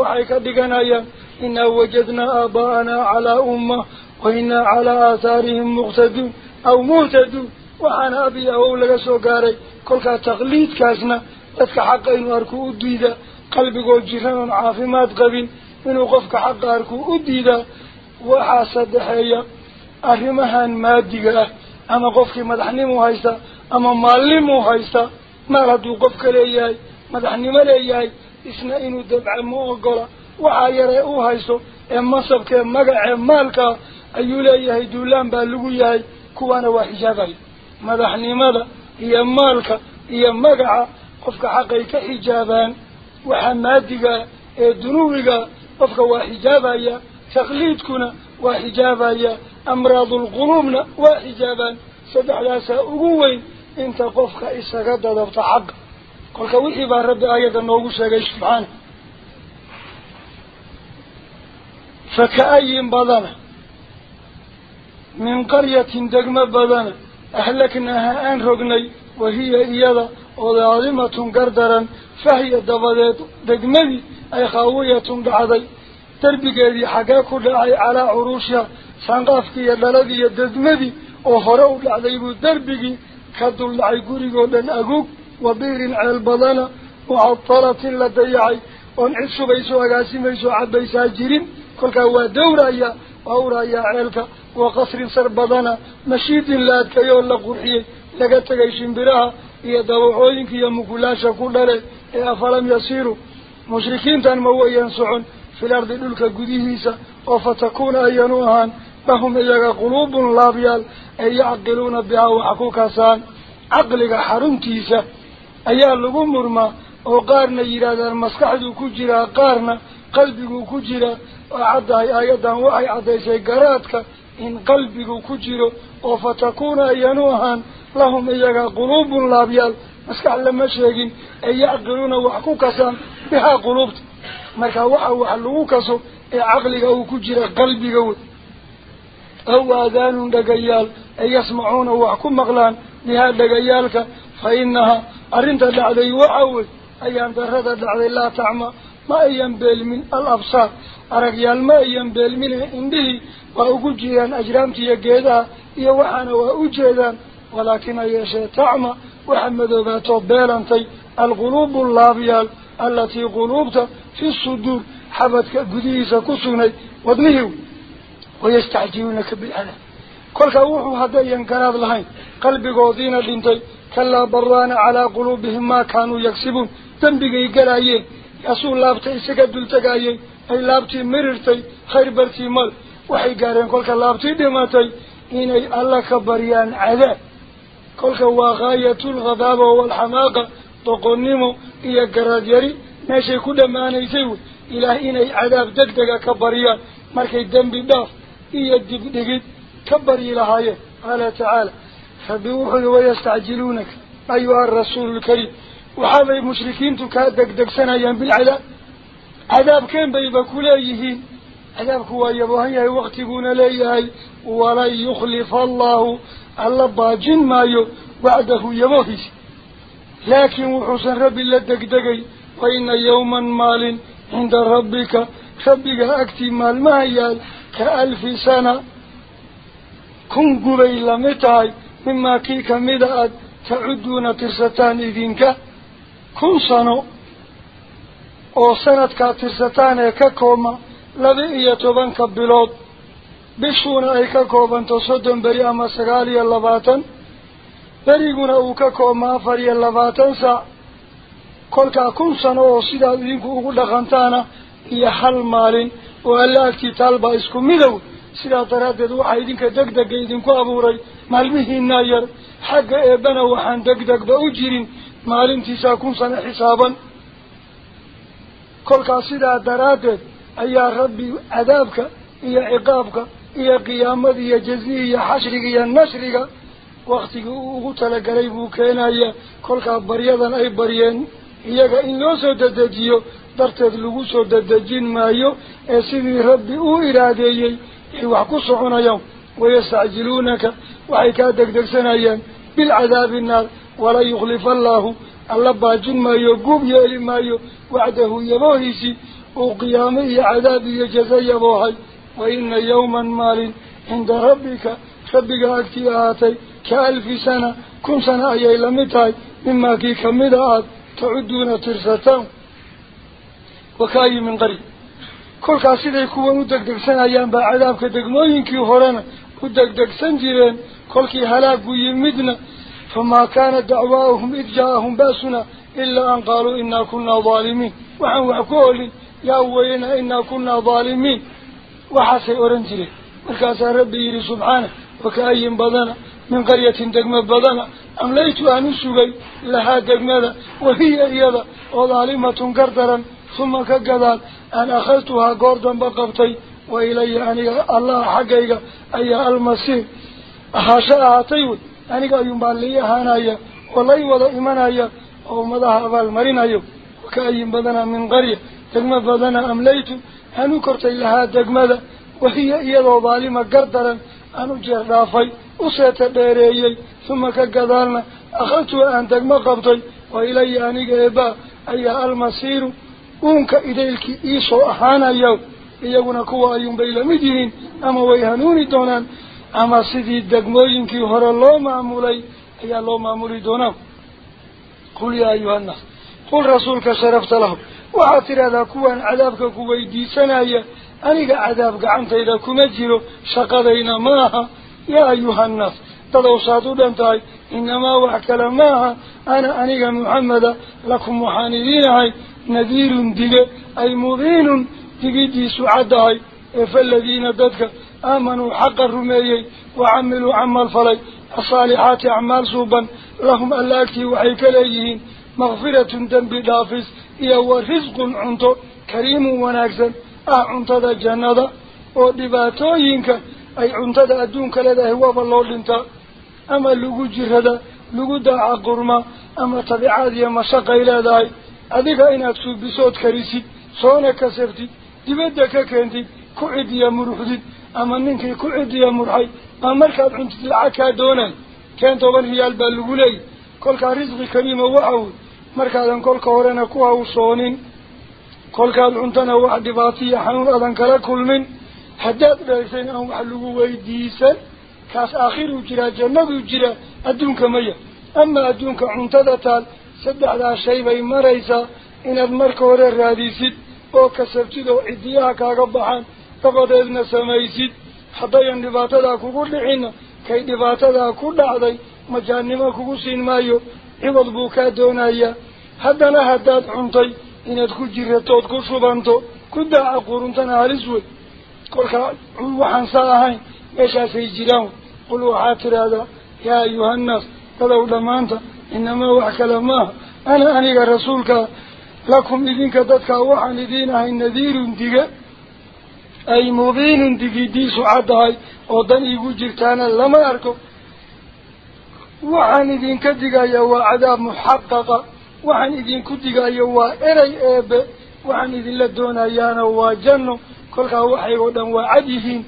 waxay ka dhiganayaan inaa wajadnaa aabaa'anaa calaa umma wa inaa calaa aathaarihim muqtaduun aw muhtaduun waxaana abi awow laga soo gaaray kolkaa taqliidkaasna dadka xaqa inuu arkuu u diidaa qalbigoo jiran oon caafimaad qabin inuu qofka xaqa arkuu u diidaa waxaa saddexeeya arrimahan maadiga ah ama qofkii madaxnimuu haysta ama maalnimuu haysta maal hadduu qofka leeyahay haysto ee masabkee magacee maalkaa ayuu leeyahay duulaan baa lagu yahay kuwaana waa xijaabaya madaxnimada iyo maalka iyo magaca qofka xaqay ka xijaabaan waxaa maadigaa ee dunuwiga qofka waa xijaabaya taqliidkuna waa xijaabaya amraadulquluubna waa xijaabaan saddexdaasaa ugu weyn inta qofka isaga dadabta xaqa faka'ayin badana min qaryatin degmo badana ahlaknaaha aan rognay wahiya iyada oo daalimatun gardaran fahiya dabadeed degmadii ay khaawiyatun dhacday derbigeedii xaggee ku dhacay calaa curuushiha sanqaafkii iyo dhaladii iyo degmadii oo hore u dhacday buu derbigii ka dul dhacay gurigoo dhan aguug وبير على البضانة وعطلة لديعي وانعسوا بيسوا قاسميسوا عبي ساجرين قلت هو دورا يا أورا يا عيلك وقصر سر بضانة. مشيط الله كيولا قرحية. لقد تقايشين براها. يا دوحوينك يا مكلاشا كلالي يا فلم يصيروا مشركين تنموا ينسعون. في الأرض للك قديهيسا. وفتكون أي أيانوهان فهم إياك قلوب لابيال. أي يعقلون بها وحكوكا سان. عقلك حرمتيسا. Ayaa lagu murmaa oo qaarna yidhaahdaan maskaxduu ku jiraa qaarna qalbiguu ku jiraa oo caddahay aayaddan waxay caddaysay garaadka in qalbigu ku jiro oo fatakuuna ayanu ahaan lahum iyaga quluubun laabyaal maskax lama sheegin ay yacqiluuna wax ku kasaan bihaa quluubta marka waxa wax lagu kaso ee caqliga uu ku jira qalbiga wey aw aadaanun dhagayaal ay yasmacuuna wax ku maqlaan bihaa dhagayaalka fa inahaa أرنت لعدي وعوي أيام درد لعدي لا تعمى. ما أيام بيل من الأبصار. أرقيال ما أيام بيل من عنده. وأقول جيان أجرامتي يجيدا يوحانا وأجيدا. ولكن أيشي تعمى. وحمد باتو بيلانتي الغلوب اللابيال التي غلوبت في الصدور. حبتك قديسة كسوني. ودنهو ويستعجيونك بالعلم كل كوحو هدايا قراض لهين. قلبي قوضينا بنتي calaa quluubihim maa kaanuu yagsibuun dembigay galaayeen yaasuu laabta isaga dultegayay ay laabtii mirirtay khayr bartii mal waxay gaareen kolka laabtii dhimatay inay alla ka baryaan cadaab kolka waa ghaayatulghadaaba waalxamaaqa doqonnimo iyo garaad yari meeshay ku dhammaanaysay wey ilaah inay cadaab deg dega ka baryaan markay dembi dhaaf iyo dibdhigid ka baryi lahaayeen qaala tacaala فبوحي ويستعجلونك. أيها الرسول الكريم وحالي مشركين تكادك دكسنا يام بالعلا عذاب كان بيبكو لايهين عذابك هو يبهي وقت يقول لايهي ولن يخلف الله الله باجن مايو وعده يبهي لكن وحسن ربي لا دكدكي وإن يوما مال عند ربك. ربك أكتي مال يال. كألف سنة. كن قبيل متعي مما كي كمدأت تعدون ترستان إذنك كن bilood bishuuna ay ka koobanto soddon beri ama sagaal iyo labaatan beriguna uu ka koobma afar iyo labaatan saac kolkaa kun sano oo sidaad idinku ugu dhaqantaana iyo hal maalin oo alla agtii taalbaa isku midow sidaa daraaddeed waxaa idinka deg dega idinku abuuray maalmihiinaa yar xagga eebbana waxaan deg degba u jirin maalintiisaa kun sano xisaaban kolkaas sidaa daraaddeed ayaa rabbi cadaabka iyo ciqaabka iyo qiyaamada iyo jazihi iyo xashriga iyo nashriga waktigii uu ugu talagalay buu keenaya kolkaa baryadan ay baryeen iyaga in loo soo dedejiyo darteed lagu soo dedejin maayo ee sidii rabbi uu iraadeeyey إيه يوحكوص عنا يوم ويستعجلونك وحيكا دكدك سنايا بالعذاب النار ولا يخلف الله اللبا جنما يقوم يلما يوعده يبوهيسي وقيامه عذاب يجزى يبوهي وإن يوما مال عند ربك خبك اكتئاتي كألف سنة كم سنة أيها متاي مما كي كمدات تعدون ترسطان وكاي من قريب u degdegsanayaan baa cadaabka degmooyinkii horena u degdegsan jireen kolkii halaagu yimidna famaa kaana dacwaahum id jaa-ahum ba'suna ilaa an qaaluu inaa kunaa dhaalimiin waxaan wax ku olin yaa weyna inaa kunaa dhaalimiin waxaasay oran jireen markaasaa rabbi yidhi subxaana wakaayin badana min qaryatin degmo badana amlaytu aan u sugay lahaa degmada wahiya iyada oo daalimatun gardaran uma ka gadaal akhadtuhaa goor damba qabtay wa ilaya aniga allaha xaggayga ayaa almasiir ahaasho ahaatay wey aniga ayuunbaa lii ahaanaya oo lay wada imanaya oo ummadaha abaalmarinayo wakaayin badana min qarya degmo badana amlaytu aan u kortay lahaa degmada wahiya iyadoo daalima gardaran aan u jeer dhaafay u seeta dheereeyey uma ka gadaalna akhadtuha iyaguna kuwa ayuunbay lamid yihiin ama way hanuuni doonaan ama sidii degmooyinkii hore loo maamulay ayaa loo maamuli doonaa qul yaa ayuha nnaas qul rasuulka sharafta lahu waxaad tidhahdaa kuwaan cadaabka ku weydiisanaya aniga cadaab gacantayda kuma jiro shaqadayna maaha yaa ayuha nnaas dadow saad u dhan tahay inamaa wax kale maaha ana aniga muxameda lakum waxaan idiin ahay نذير ديجي أي مبين ديجي دي سعدهاي فالذين ددك آمنوا حق الرميي وعملوا عمل فلي. الصالحات أعمال صوبا. لهم اللاتي وحيك ليهين. مغفرة دم بدافز إيهو رزق عنتو كريم وناكزا أه عنتدى جندا ودباتوينك. أي عنتدى أدونك لدى هو فالله لنتا أما اللقو جهدا لقو داع قرما. أما طبعات يمشق إلى ذاي. Adiga inaad suubisood karisid soona kasabtid dibadda ka keentid ku cidiya muruxdid ama ninkii ku cidiya murxay maa markaad cuntid lacag kaa doonay keen toban riyaal baa lagu leeyahy kolkaa risqi kariima waxa wey markaadan kolka horena ku hawsoonin kolkaad cuntana wax dhibaato iyo xanuun adan kala kulmin haddaad dheegsayn aan wax lagu weydiisan kaas aakhiruu jiraa jannaduu jiraa adduunka maya ama adduunka cuntada taal saddexdaa shay bay maraysaa inaad marka hore raadisid oo kasabtid oo cidiyaha kaaga baxaan dabadeedna samaysid haddayan dhibaatadaa kugu dhicinna kay dhibaatadaa ku dhacday majaannimo kugu siin maayo ciwad buu kaa doonayaa haddana haddaad cuntay inaad ku jiratood ku shubanto ku daaca quruntana halis wey kolkaa waxaan saa ahayn meeshaasay jiraan qul waxaad tidhaahdaa yaa ayuhannaas dadow dhammaanta inamaa wax kale maaha ana aniga rasuulkaa lakum idinka dadkaa waxaan idiin ahay nadiirun dige ay mubiinun digidiisu caddahay oo dan iigu jirtaana lama arko waxaan idinka digaya waa cadaab muxaqaqa waxaan idinku digayo waa erey eebe waxaan idinla doonayaana waa janno kolkaa waxaygoo dhan waa cad yihiin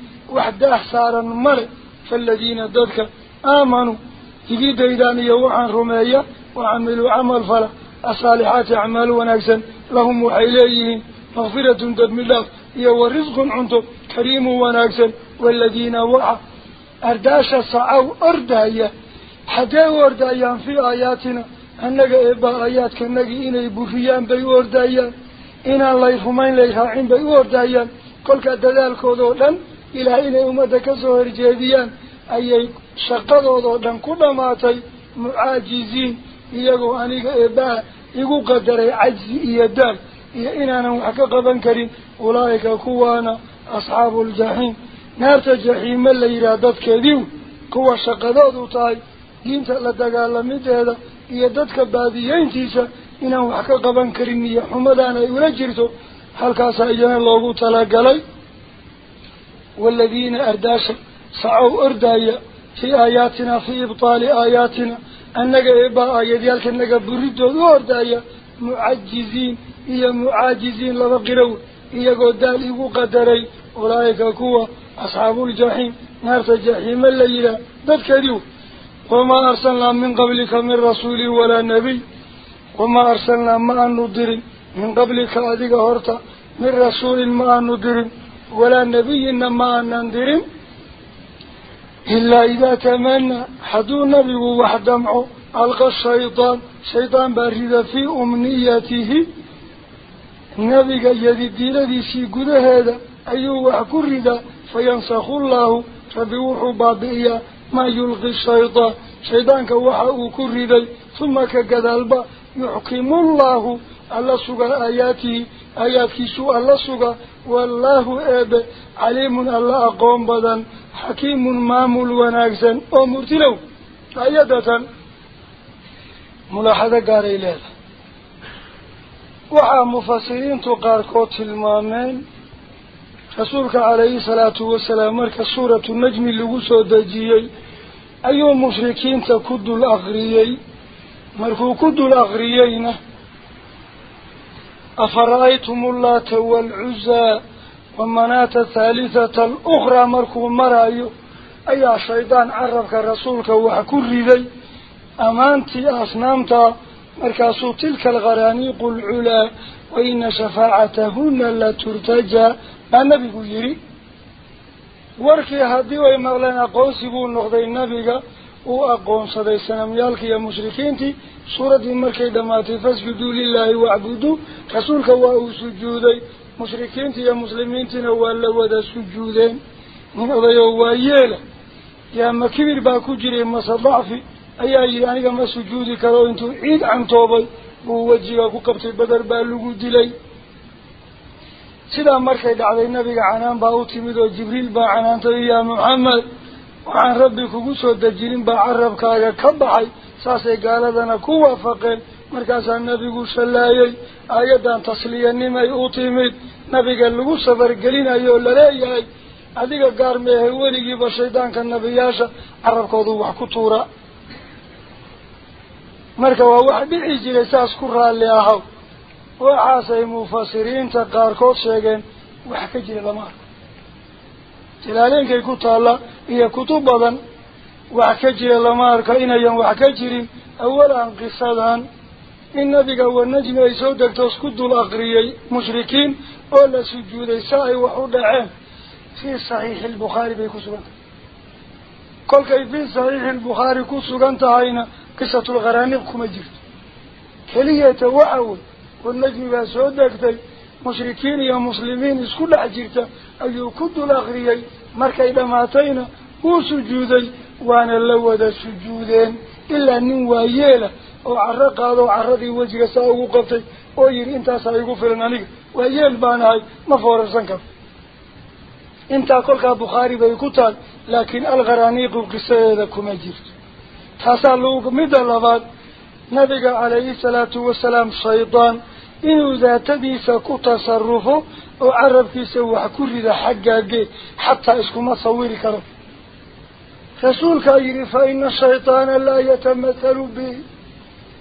إذي ديدان يوحان رمية وعملوا عمل فلا الصالحات عمال ونكسا لهم وحيليهم مغفرة تدمل الله يو رزق عنده كريم ونكسا والذين وعى أرداشا صعو أردايا حتى أردايا في آياتنا أنك إبا آيات كأنك إني بفيان بي أردايا إن الله يفهمين ليها عين بي أردايا كل كدلال كذولا إلى إني أمدك زهر جاديان ayay shaqadoodoo dhan ku dhamaatay mucaajiziin iyagoo aniga eebbaha igu qadaray cajzi iyo daal iyo inaanan wax ka qaban karin ulaa'ika kuwaana asxaabu ljaxiim naarta jaxiime la yidhaah dadkeediiw kuwa shaqadoodu tahay diinta la dagaalamideeda iyo dadka baadiyeyntiisa inaan wax ka qaban karin iyo xumadaan ay ula jirto halkaasaa iyana loogu talagalay waaladiina ardaasha sacow ordaya fii aayaatina fii ibtaali aayaatina annaga eebbaa aayadyaalkanaga buridood u ordaya mucajiziin iyo mucaajiziin laba qirow iyagoo daal igu qadaray ulaa'ika kuwa asxaabuuljaxiim naarta jaxiime la yidhaah dadkeediiw wamaa arsalnaa min qablika min rasuulin walaa nebiy wamaa arsalnaa ma aanu dirin min qablika adiga horta min rasuulin ma aanu dirin walaa nebiyinna إلا إذا تمنى حدو النبي وحد معه ألقى الشيطان شيطان بارد في أمنياته نبي قيد الدين ذي سيقود هذا أيه وحكر ذا فينسخ الله فبوح بابئيا ما يلقي الشيطان. شيطان كوحه كر ذي ثم كقذلب يحكم الله على سقى آياته آيات سوء الله سوء والله أب عليم الله أقوم بدا حكيم مامول وناكزا أمرت له آياتة ملاحظة قاري لها وحا مفاصلين تقاركوت المامين رسولك عليه الصلاة والسلام كسورة النجم اللي وصو دجيي أيو مشركين تكدو الأغريي مركو كدو الأغريينا أفرأيتم اللات والعزة ومنات الثالثة الأخرى مركو مرايو؟ أي شيطان عربك رسولك وحكو الرذي أمانتي أصنامتا مركاسو تلك الغرانيق العلا وإن شفاعتهن لا لترتجى. ما النبي يري؟ واركي هدي ويمغلنا قوسبو النقضي النبي وأقوم صدي يالكي يا مشركينتي. Suuraddii markay dhammaatay fasjuduu lilaahi wacbuduu rasuulka waa uu sujuuday mushrikiintii iyo muslimiintiina waa la wada sujuudeen nin odayoo waa yeela yaa ma kibir baa ku jiray mase dacfi ayaa yidhi aniga ma sujuudi karo intuu ciid cantoobay buu wejiga ku qabtay beder baa lagu dilay sidaa markay dhacday nabiga canaan baa u timid oo jibriil baa canaantay yaa maxamed waxaan rabbi kugu soo dejinin baa carabkaaga ka baxay saasay gaaladana ku waafaqeen markaasaa nabigu shallaayey aayaddan tasliyanimay u timid nabiga lagu safargelinayo oo laleeyahay adiga gaar meehe weligiiba shaydaanka nabiyaasha carabkoodu wax ku tuura marka waa wax dhici jiray saas ku raalli ahaw waxaasay mufasiriinta qaarkood sheegeen wax ka jira lama arko jalaaleenkay ku taalla iyo kutub badan ay soo degto isku dul akriyey mushrikiin oo la sujuuday sa ay wax u dhaceen fii saxiixi albukhaari bay ku sugan tahay kolkay fii saxiixi albukhaari ku sugan tahayna qisatulkharaaniq kuma jirto keliyata waxa wey wanajmi baa soo degtay mushrikiin iyo muslimiin isku dhex jirta ayuu ku dul akriyey markay dhammaatayna wuu sujuuday waana la wada sujuudeen ilaa nin waayeela oo carro qaadoo carradii wejiga saa ugu qabtay oo yidhi intaasaa igu filan aniga waayeel baan ahay ma foorarsan karo intaa kolkaa bukhaari bay ku taal laakiin alkharaaniiqu qisadeeda kuma jirto taasaa lagu midda labaad nabiga calayhi salaatu wasalaam shaydaan inuu daatadiisa ku رسول كايري فإن الشيطان لا يتمثل به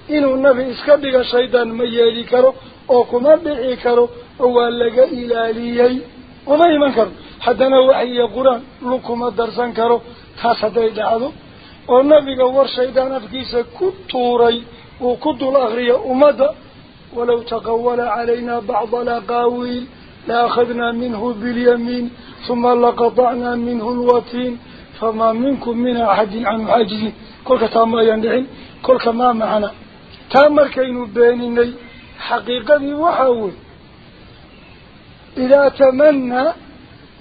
إنه النبي إسكبغ الشيطان ميالي كرو أو كمبعي كرو هو اللقاء إلاليي وما يمنكر حتى نوعي قرآن لكم الدرسان كرو تاسد إلى هذا والنبي قوار شيطان أفكيس كتوري وكد الأغرية أمدا ولو تقول علينا بعض الأقاويل لأخذنا منه باليمين ثم لقطعنا منه الوتين. فما منكم من أحد عن عاجزين كل كتام يندعين كل كما معنا. تامر كينو بينني حقيقة وحاول. إذا تمنى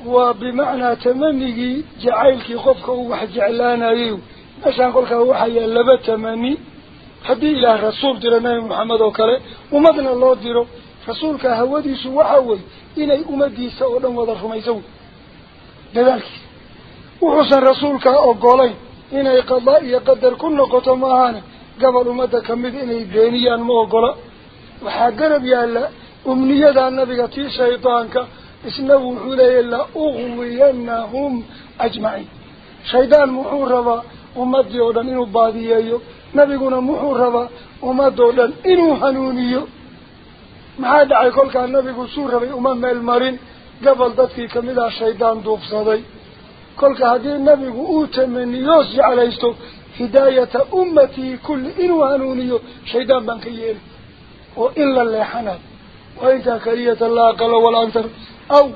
وبمعنى تمني جعلك خفك وحجعلانا يو. عشان قولك وحيا لبا تمني هدي إله رسول ديرنا محمد وكله ومدنا الله ديره رسولك هودي سو وحوي إني أمدي ما وحسن رسولك أقولين إني قضاء يقدر كل نقطة معانا قبل أمدا كمد إني بينيان ما أقولا وحاقرب يالا أمنية النبي تي شيطانك اسمه حولي إلا أغوينهم أجمعين شيطان محوربا ummadii oo dhan inuu baadiyeeyo nabiguna muxuu rabaa ummadoo dhan inuu hanuuniyo maxaa dhacay kolkaa nabigu suu rabay uma meel marin gobol dadkii kamid ah shaydaan duufsaday hidaayata ummatii kulli inuu hanuuniyo shaydaan baan ka yeeli oo in la leexanayo waa intaa keliyata laa aqalo walaa antar aw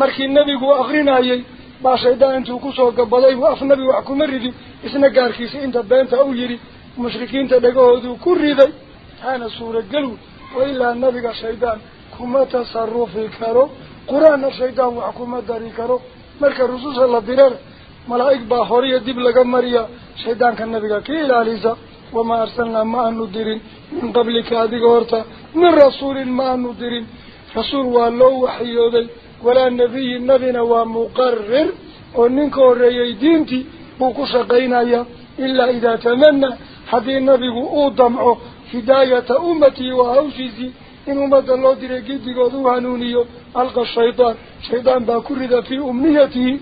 markii nabigu akrinayay baa shaydaan intuu kusoo gabaday buu af nabi wax kuma ridin isna gaarkiisa inta beenta u yidhi mushrikiinta dhagahooduu ku riday taana suuragelw wa ilaa nabiga shaydaan kuma tasarufi karo qur-aanna shaydaan wax kuma dari karo horiyo dib laga mariya shaydaanka nabiga ka ilaalisa wamaa arsalnaa ma aanu dirin min qablika adiga horta min rasuulin ma aanu dirin rasuul waa loo waxyooday walaa nebiyi nabina waa muqarir oo ninka horreeyey diintii buu ku shaqaynaya ilaa idaa tamana haddii nabigu uu damco hidaayata ummatii waa hawshiisii إنه ما دلوا دري جدي قدو هنونيو ألقى الشيطان. الشيطان باكرد في أمنيته.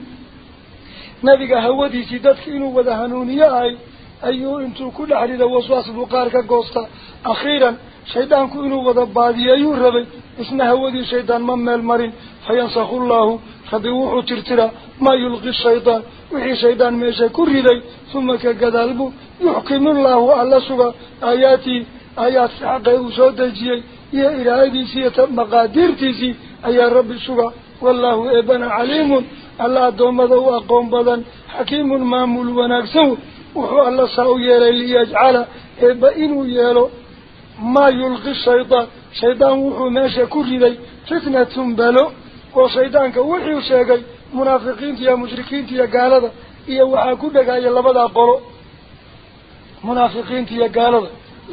نبيك هودي سيدتك إنه وده هنونيه هاي أيو إنتو كل حديد وصواص بقارك قوصة أخيرا شيطانك إنه وده بادي أيو ربي. اسمه هودي شيطان مما المرين فينصخ الله فدوح ترترا. ما يلغي الشيطان. وحي شيطان ميشا كردي ثم كقدالبو يحكم الله على سبا. آياتي آيات حقه سودجيه يا إلهي مقادير تيسي. أي رب سوا والله إبن عليم. الله دوم ذو أقوم بدن. حكيم مامول ونكسو وهو الله سوي ليجعل ابن ويلو ما يلقي الشيطان. شيطان وهو ماشي كل ذي فتنة بلو. وشيطان كوحي وشيقي. منافقين تيا مشركين تيا قالد إيا وحاكو دقا يلا بدا قلو منافقين تيا قالد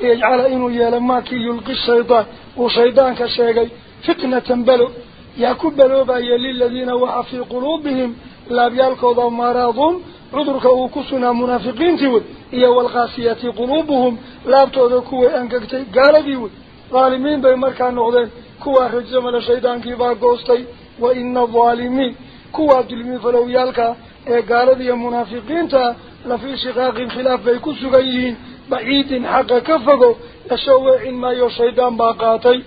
يجعل إنو يلا ما كي يلقي الشيطان. وشيطانك شيغي فتنة بلو يكو بلو باية للذين وحفي قلوبهم لا بيالكو ضو مراضهم عدرك وكسنا منافقين تيوي إيا والغاسية قلوبهم لا بتوضو كوي أنكتي قال ديوي ظالمين بيمركا نغدين كوا حجم لشيطان كيبا قوستي وإن الظالمين كوا الدلمين فلو يالكا إيا قال دي منافقين تا لفي شقاق خلاف بيكو سغيين بعيد حق كفقه يشوع ما يشيدان باقاتي.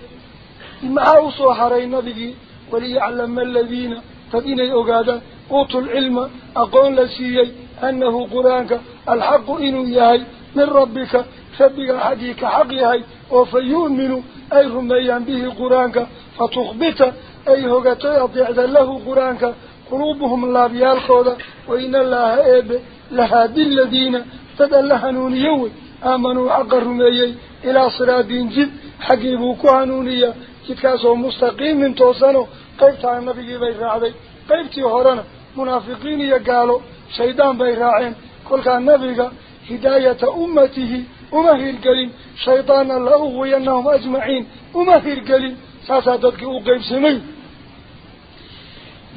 إما أوصو حري نبي وليعلم الذين فإن أقاد قوت العلم أقول لسيي أنه قرآنك الحق إنو يهي. من ربك سبق حديك حقيه وفيؤمن أي رميان به قرآنك. فتخبت أي هو قد له قرآنك. قلوبهم لا بيالخوض وإن الله أيب لها بالذين فدل لها نون يوي. آمنوا عقر ميي إلى صراط جد حقيبوا كهانونية كتكاسوا مستقيم من توسانو قيبتا النبي بيرا عدي قيبتي هورانا منافقين يقالوا. شيطان بيرا عين كل كان نبيغا. هداية أمته. أمهير قليم شيطان الله هو أنهم أجمعين أمهير قليم ساسادتك أقيب سمي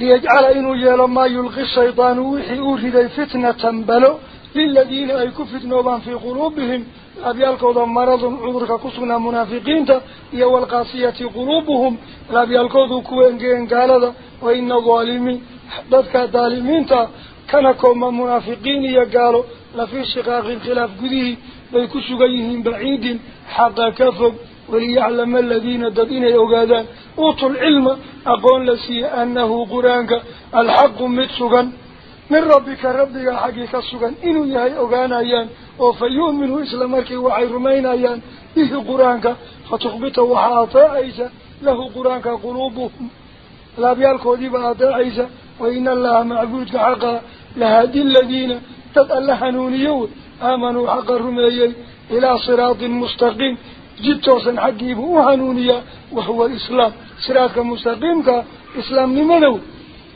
ليجعل إنه يلما يلغي الشيطان ويحيوه لي فتنة بلو في الذين أي كفت نوبا في قلوبهم. لابيالك وضا مرض عذرك كسونا منافقين يو القاسية قلوبهم. لابيالك وضا كوينجين قالد وإن ظالمين حددك ظالمين كانكم منافقين يقالوا لفي شقاق خلاف قده ويكسو قيهم بعيد. حتى كفب وليعلم الذين الددين يوغادان أوتوا العلم أقول لسي أنه قرانك الحق متسوغن rabbika rabbiga xaggii ka sugan inuu yahay ogaanayaan oo fa yu'minuu isla markii waxay rumaynayaan bihi qur-aanka فتخبط وحاطا عيسى. له قرآنك قلوبهم. لا بيالكودي بأطاع عيسى. وإن الله معبودك حقا. لهدي الذين تتألحنون يود آمنوا حق الرميي. إلى صراط مستقيم. جدتوسا حقيب وحنونيا. وهو الإسلام. صراطك مستقيمك. إسلام لمنو؟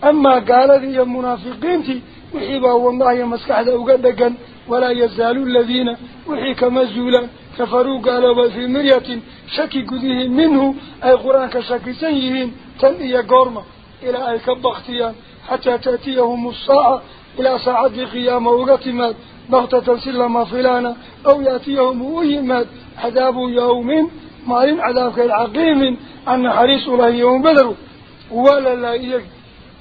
أما قال ذي المنافقين وحيبا والله يمسكح ذا ولا يزال الذين وحيك مزولا كفروا قالوا في مرية شكي قذيه منه أي قرآن كشكي سيهين تنئي قرمة إلى أي كبختيان حتى تأتيهم الساعة إلى ساعة قيامة وقتمات بغتة سلما فلانا أو يأتيهم أيمات عذاب يوم مالين عذاب العقيم أن حريص الله يوم بدر ولا لا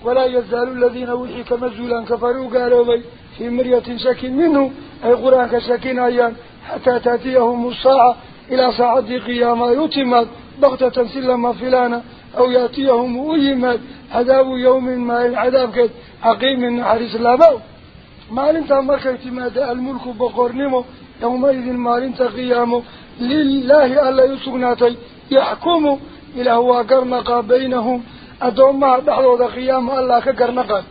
ولا يزال الذين وحي كمزولا كفروا قالوا في مرية شك منه أي قرآن كشكين أيام حتى تأتيهم الساعة إلى ساعة قيامة يتمت بغتة سلما فلانا أو يأتيهم أيمات عذاب يوم ما العذاب كد عقيم حريص الله maalintaa markay timaada almulku boqornimo yawmaidin maalinta qiyaamo lilaahi allay u sugnaatay yaxkumu ilaah waa garnaqaa baynahum أدوم ما بعض هذا قيام الله كجرنقة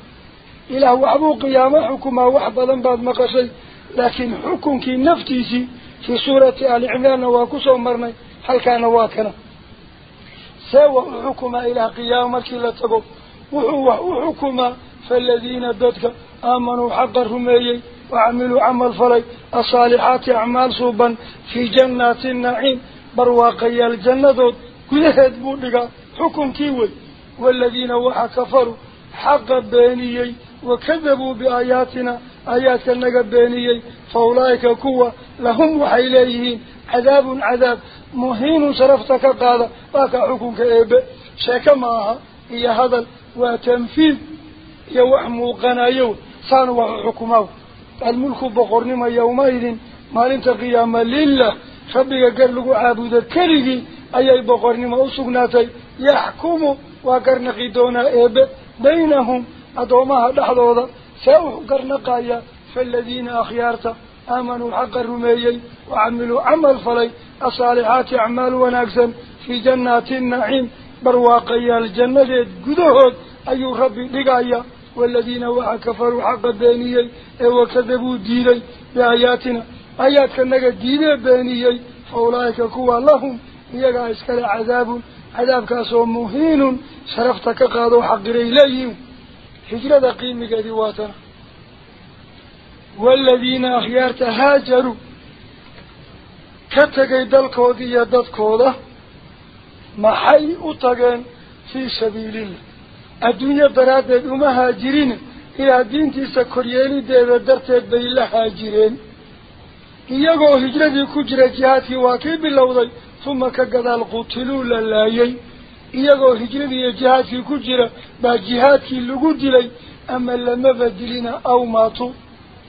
إلى وعبو قيام حكم وعبا بعد ما قصي لكن حكم كي نفتيسي في سورة آل عمران وقصة ومرمي هل كان واكنا. سوى حكم إلى قيام كلا تقوم وهو حكم فالذين دتك آمنوا حقهم أيه وعملوا عمل فري. الصالحات أعمال صوبا في جنات النعيم. برواقيا الجنة ذوت كل هذا بودك حكم كيوي والذين وحا كفروا حقا بينيي وكذبوا بآياتنا. آيات النقب بينيي. فأولئك كوا لهم وحيليهين عذاب عذاب. مهين شرفتك قادة باك حكمك إيب. شاك معها. هي هذا. وتنفيذ. يوحم قنايو صانوا حكمه. الملك بقرنما يومئذ. مالين تقياما لله. خبك قرلق عابد الكريق أي بقرنما أسقناتي يحكمه وقرنقي دونا إيب بينهم أدومها دحضوضا سأوح قرنقايا فالذين أخيارتا آمنوا حق الرميي وعملوا عمل فلي الصالحات أعمال وناكسا في جنات النعيم برواقيا الجنة قدهد أي ربي لقايا والذين كفروا حق الدينية وكذبوا الديني بآياتنا آياتنا كنك الديني الدينية فأولئك كوا لهم يقع اسكال عذاب عذابك سوى مهين. شرفتك قادوا حق ريليهم حجرة قيمة ديواتنا والذين أخيار تهاجروا كتكي دل كودي يدد كودة محي أطغن في سبيل الله. الدنيا درادة أمهاجرين إلى دين تيسا كورياني دي ودرتك بي هاجرين. يقو هجرتي كجرة جهاتي واكي باللوضي ثم كقدال قتلوا للايي يقو هجرتي جهاتي كجرة با جهاتي لقو دلي أما لما بدلنا أو ماتوا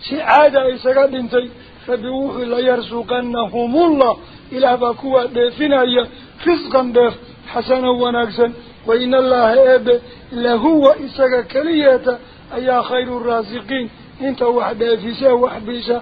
سعادة إساقا بنتي فبوه ليرزقنهم الله إلا باكوا دفنا فزقا دف حسنا ونقسا وإن الله أب لهو إساقا كليات أيا خير الرازقين انت واحد بيسا واحد بيسا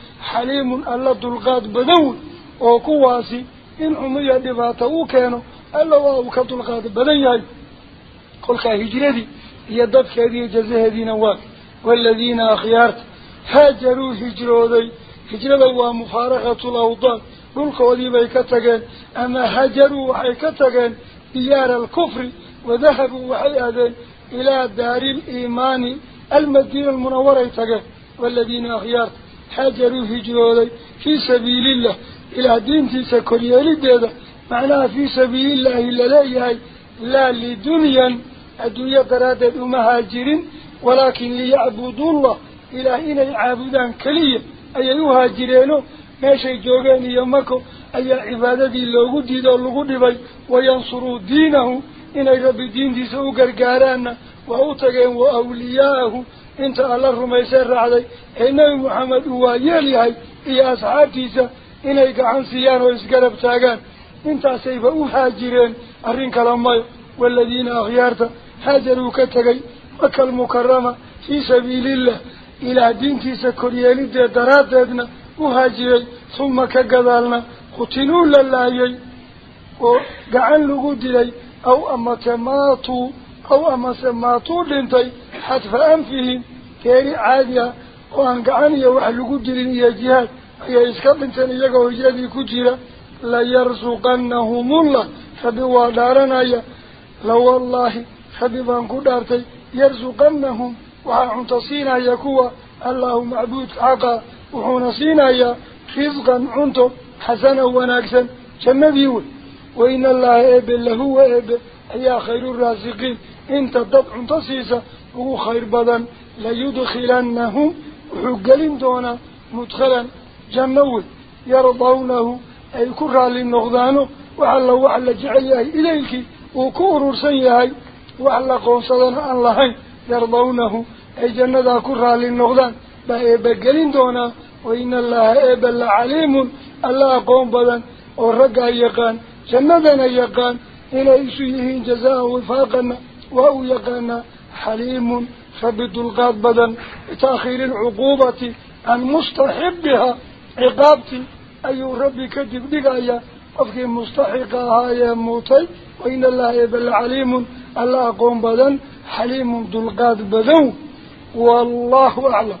كي رزق قولي لسي بيانيي ليدخلنهم وحا إبه قلنا مدخلا من ليس قليو أن يرضونه خالك النغضان جندي وإن الله إبنا لعليم الله أقوم بضن وددك هجرة سميي أي هجرة ودنا لله تعالى تاي ألا إذو ويدينا يلما أركو وهو قوم بدنيهي حليم ألا دلقات بدون وكواسي إن عمي دفاته كانوا ألا وهو كدلقات بدنيهي قلك هجرتي يددك هذه جزه هذه نواك والذين أخيارت هاجروا هجروا هجرة ومفارقة الأوضان قلك وذي بيكتغين أما هاجروا وحيكتغين ديار الكفر وذهبوا وحي إلى دار الإيمان المدينة المنورة يتقى والذين أخيارت حاجروا هجروا في سبيل الله إلى دين تسكري لديده معناها في سبيل الله إلا لا لا لدنيا الدنيا درادة مهاجرين ولكن ليعبدوا الله إلى إن يعبدان كليا أي يهاجرينه ماشي جوغان يمكو أي عبادتي لو قدد لقدبي وينصروا دينه إن ربي دين دي سوء قرقارانا وأوتقين وأولياءه انت الله رميسان رعدي إنه محمد هو يليهي إيا أصحابتيسا إنه قعان سيان وإسقرب تاقان انت سيفا أهاجرين أرين كلامي والذين أغيارتا هاجروا كتغي مكة المكرمة في سبيل الله إلى دينتيسا كوريالي دي دراتنا أهاجرين ثم كقذالنا قتلوا لله وقعان لقود لي أو أما تماتوا أو أما سماتوا لنتي حتف أنفهم كيري عادية وأن قعان يوحل لقود لي جهاد أي إسكاب لنتني يقو هجري كجيرا ليرزقنهم الله فبوا دارنا لو فبوا كدارتي يرزقنهم وعن تصينا يكوى الله معبود حقا وحنصينا يا رزقا عنتو حسنا وناكسا جنبيون وإن الله إبل هو إبل أي خير الرازقين انت ضبع تصيصا هو خير بدن ليدخلنهم وحقلين دونا مدخلا جنوي يرضونه أي كرة للنغضان وعلى وعلى جعيه إليك وكور سيهي وعلى قوصدنا الله يرضونه أي جنة كرة للنغضان بقلين دونا وإن الله إبل عليم الله قوم بدن ورقا يقان جنة يقان إلى إسويه جزاء وفاقنا وهو يقان حليم فبد القاد بدن تأخير العقوبة عن مستحبها عقابتي أي ربي كذب دقايا قفك مستحقها يا موتي وإن الله يبل عليم الله قوم بدن حليم دلقاد بدن. والله أعلم.